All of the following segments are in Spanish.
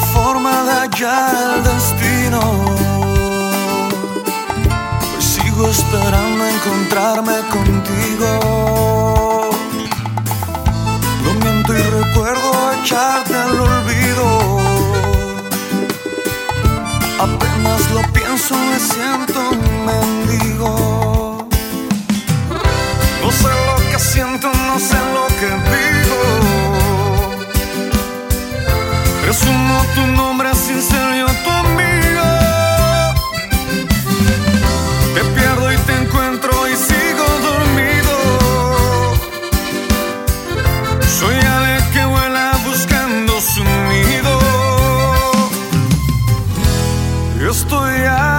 forma de hallar el destino. Hoy sigo esperando encontrarme contigo. No miento y recuerdo echarte al olvido. Apenas lo pienso, me siento un mendigo. No sé lo que siento, no sé lo Resumo tu nombre sin ser yo tu amigo. Te pierdo y te encuentro y sigo dormido. Soy ave que vuela buscando su nido. Estoy harto,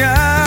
yeah.